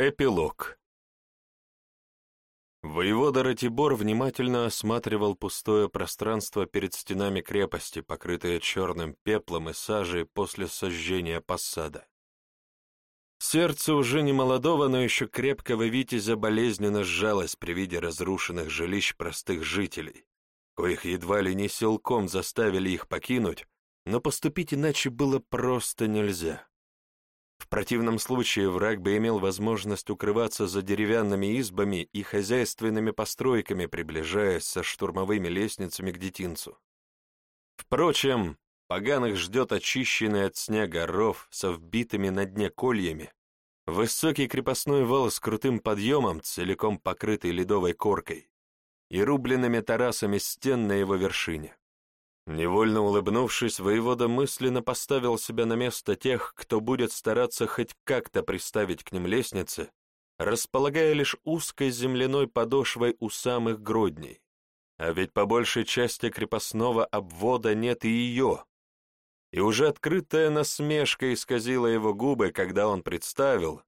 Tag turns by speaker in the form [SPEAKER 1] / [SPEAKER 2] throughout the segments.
[SPEAKER 1] Эпилог Воевода Ратибор внимательно осматривал пустое пространство перед стенами крепости, покрытое черным пеплом и сажей после сожжения посада. Сердце уже не молодого, но еще крепкого витязя болезненно сжалось при виде разрушенных жилищ простых жителей, коих едва ли не силком заставили их покинуть, но поступить иначе было просто нельзя. В противном случае враг бы имел возможность укрываться за деревянными избами и хозяйственными постройками, приближаясь со штурмовыми лестницами к детинцу. Впрочем, поганых ждет очищенный от снега ров со вбитыми на дне кольями, высокий крепостной вал с крутым подъемом, целиком покрытый ледовой коркой, и рубленными тарасами стен на его вершине. Невольно улыбнувшись, воевода мысленно поставил себя на место тех, кто будет стараться хоть как-то приставить к ним лестницы, располагая лишь узкой земляной подошвой у самых гродней. А ведь по большей части крепостного обвода нет и ее. И уже открытая насмешка исказила его губы, когда он представил,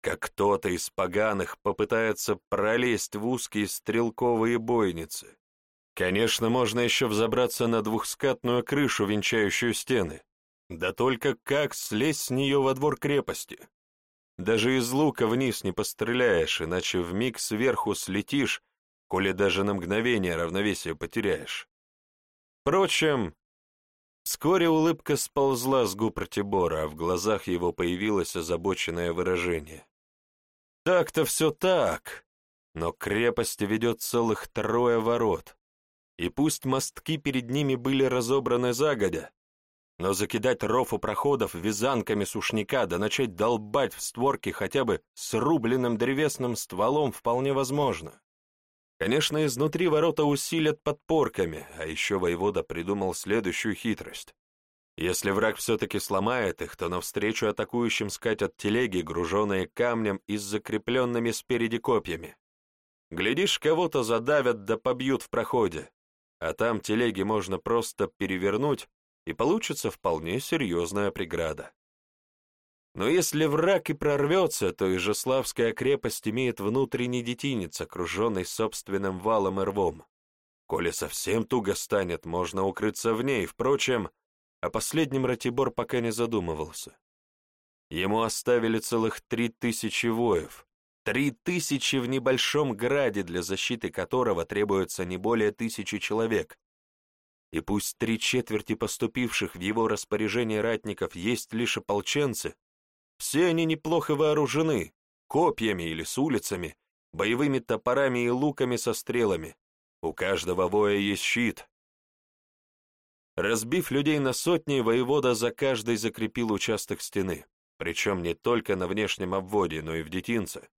[SPEAKER 1] как кто-то из поганых попытается пролезть в узкие стрелковые бойницы, Конечно, можно еще взобраться на двухскатную крышу, венчающую стены. Да только как слезть с нее во двор крепости? Даже из лука вниз не постреляешь, иначе вмиг сверху слетишь, коли даже на мгновение равновесие потеряешь. Впрочем, вскоре улыбка сползла с губ Ратибора, а в глазах его появилось озабоченное выражение. Так-то все так, но крепости ведет целых трое ворот, и пусть мостки перед ними были разобраны загодя, но закидать ров у проходов вязанками сушняка да начать долбать в створки хотя бы с рубленным древесным стволом вполне возможно. Конечно, изнутри ворота усилят подпорками, а еще воевода придумал следующую хитрость. Если враг все-таки сломает их, то навстречу атакующим скатят телеги, груженные камнем и с закрепленными спереди копьями. Глядишь, кого-то задавят да побьют в проходе, а там телеги можно просто перевернуть, и получится вполне серьезная преграда. Но если враг и прорвется, то Ижеславская крепость имеет внутренний детинец, окруженный собственным валом и рвом. Коли совсем туго станет, можно укрыться в ней, впрочем, о последнем Ратибор пока не задумывался. Ему оставили целых три тысячи воев, Три тысячи в небольшом граде, для защиты которого требуется не более тысячи человек. И пусть три четверти поступивших в его распоряжение ратников есть лишь ополченцы, все они неплохо вооружены, копьями или с улицами, боевыми топорами и луками со стрелами. У каждого воя есть щит. Разбив людей на сотни, воевода за каждой закрепил участок стены, причем не только на внешнем обводе, но и в детинце.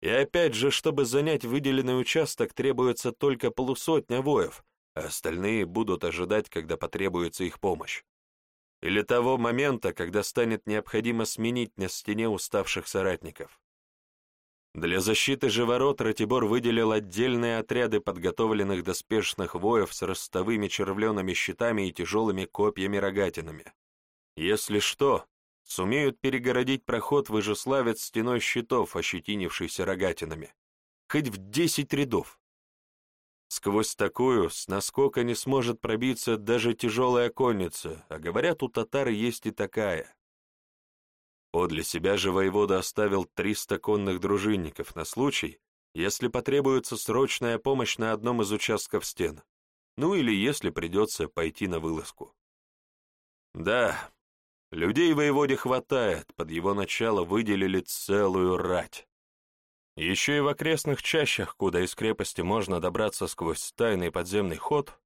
[SPEAKER 1] И опять же, чтобы занять выделенный участок, требуется только полусотня воев, а остальные будут ожидать, когда потребуется их помощь. Или того момента, когда станет необходимо сменить на стене уставших соратников. Для защиты же ворот Ратибор выделил отдельные отряды подготовленных доспешных воев с ростовыми червленными щитами и тяжелыми копьями-рогатинами. Если что, сумеют перегородить проход выжеславец стеной щитов, ощетинившийся рогатинами, хоть в десять рядов. Сквозь такую с наскока не сможет пробиться даже тяжелая конница, а говорят, у татар есть и такая. Подле себя же воевода оставил триста конных дружинников на случай, если потребуется срочная помощь на одном из участков стен, ну или если придется пойти на вылазку. Да, Людей воеводе хватает, под его начало выделили целую рать. Еще и в окрестных чащах, куда из крепости можно добраться сквозь тайный подземный ход,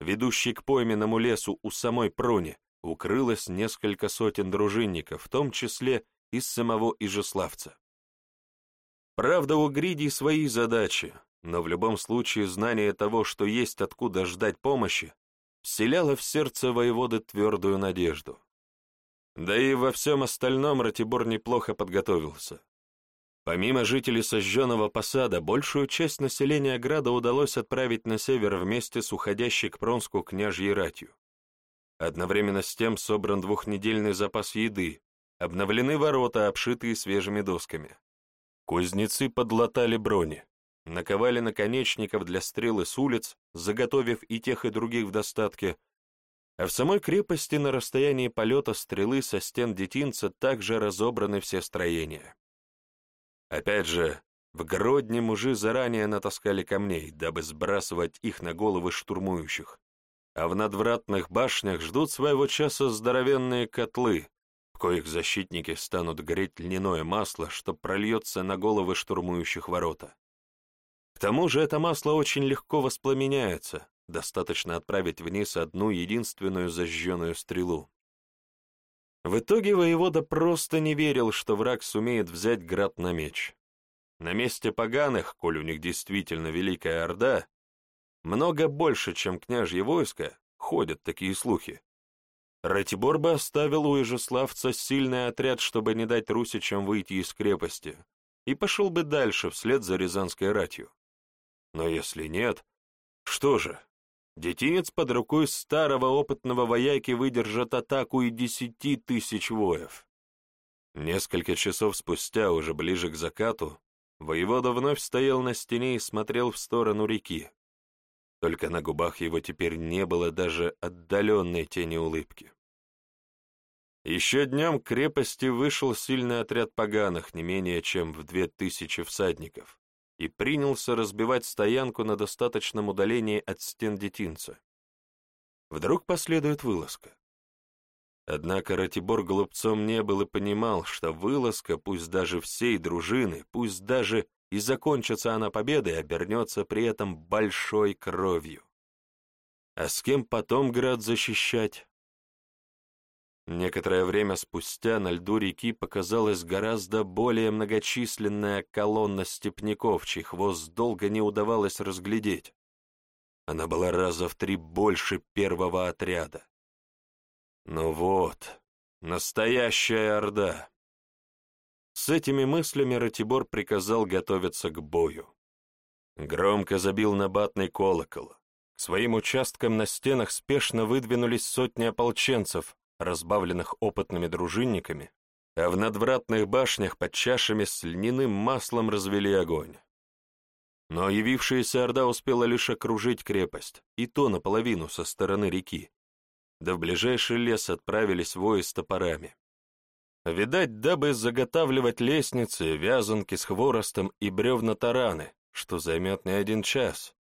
[SPEAKER 1] ведущий к пойменному лесу у самой Пруни, укрылось несколько сотен дружинников, в том числе из самого Ижеславца. Правда, у Гридий свои задачи, но в любом случае знание того, что есть откуда ждать помощи, вселяло в сердце воеводы твердую надежду. Да и во всем остальном Ратибор неплохо подготовился. Помимо жителей сожженного посада, большую часть населения Града удалось отправить на север вместе с уходящей к Пронску княжьей ратью. Одновременно с тем собран двухнедельный запас еды, обновлены ворота, обшитые свежими досками. Кузнецы подлатали брони, наковали наконечников для стрелы с улиц, заготовив и тех, и других в достатке, а в самой крепости на расстоянии полета стрелы со стен детинца также разобраны все строения. Опять же, в Гродне мужи заранее натаскали камней, дабы сбрасывать их на головы штурмующих, а в надвратных башнях ждут своего часа здоровенные котлы, в коих защитники станут греть льняное масло, что прольется на головы штурмующих ворота. К тому же это масло очень легко воспламеняется, достаточно отправить вниз одну единственную зажженную стрелу. В итоге воевода просто не верил, что враг сумеет взять град на меч. На месте поганых, коль у них действительно Великая Орда, много больше, чем княжье войско, ходят такие слухи. Ратибор бы оставил у Ижеславца сильный отряд, чтобы не дать русичам выйти из крепости, и пошел бы дальше вслед за Рязанской ратью. Но если нет, что же, детинец под рукой старого опытного вояки выдержит атаку и десяти тысяч воев. Несколько часов спустя, уже ближе к закату, воевода вновь стоял на стене и смотрел в сторону реки, только на губах его теперь не было даже отдаленной тени улыбки. Еще днем к крепости вышел сильный отряд поганых, не менее чем в две тысячи всадников, и принялся разбивать стоянку на достаточном удалении от стен детинца. Вдруг последует вылазка. Однако Ратибор голубцом не был и понимал, что вылазка, пусть даже всей дружины, пусть даже и закончится она победой, обернется при этом большой кровью. А с кем потом град защищать? Некоторое время спустя на льду реки показалась гораздо более многочисленная колонна степняков, чей хвост долго не удавалось разглядеть. Она была раза в три больше первого отряда. Ну вот, настоящая орда. С этими мыслями Ратибор приказал готовиться к бою. Громко забил набатный колокол. К своим участкам на стенах спешно выдвинулись сотни ополченцев, разбавленных опытными дружинниками, а в надвратных башнях под чашами с льняным маслом развели огонь. Но явившаяся орда успела лишь окружить крепость, и то наполовину со стороны реки. Да в ближайший лес отправились вои с топорами. Видать, дабы заготавливать лестницы, вязанки с хворостом и бревна-тараны, что займет не один час.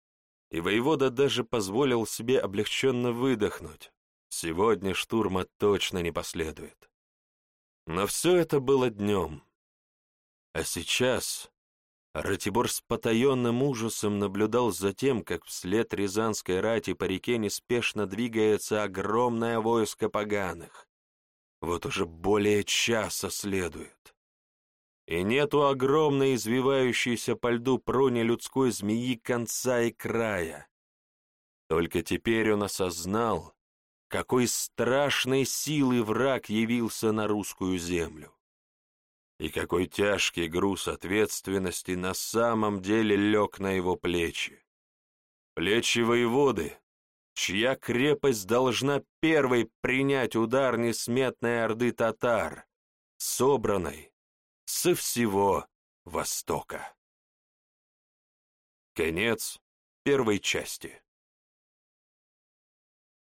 [SPEAKER 1] И воевода даже позволил себе облегченно выдохнуть. Сегодня штурма точно не последует. Но все это было днем. А сейчас Ратибор с потаенным ужасом наблюдал за тем, как вслед Рязанской рати по реке неспешно двигается огромное войско поганых. Вот уже более часа следует. И нету огромной извивающейся по льду прони людской змеи конца и края. Только теперь он осознал, какой страшной силы враг явился на русскую землю. И какой тяжкий груз ответственности на самом деле лег на его плечи. Плечи воеводы, чья крепость должна первой принять удар несметной орды татар, собранной со всего Востока. Конец первой части.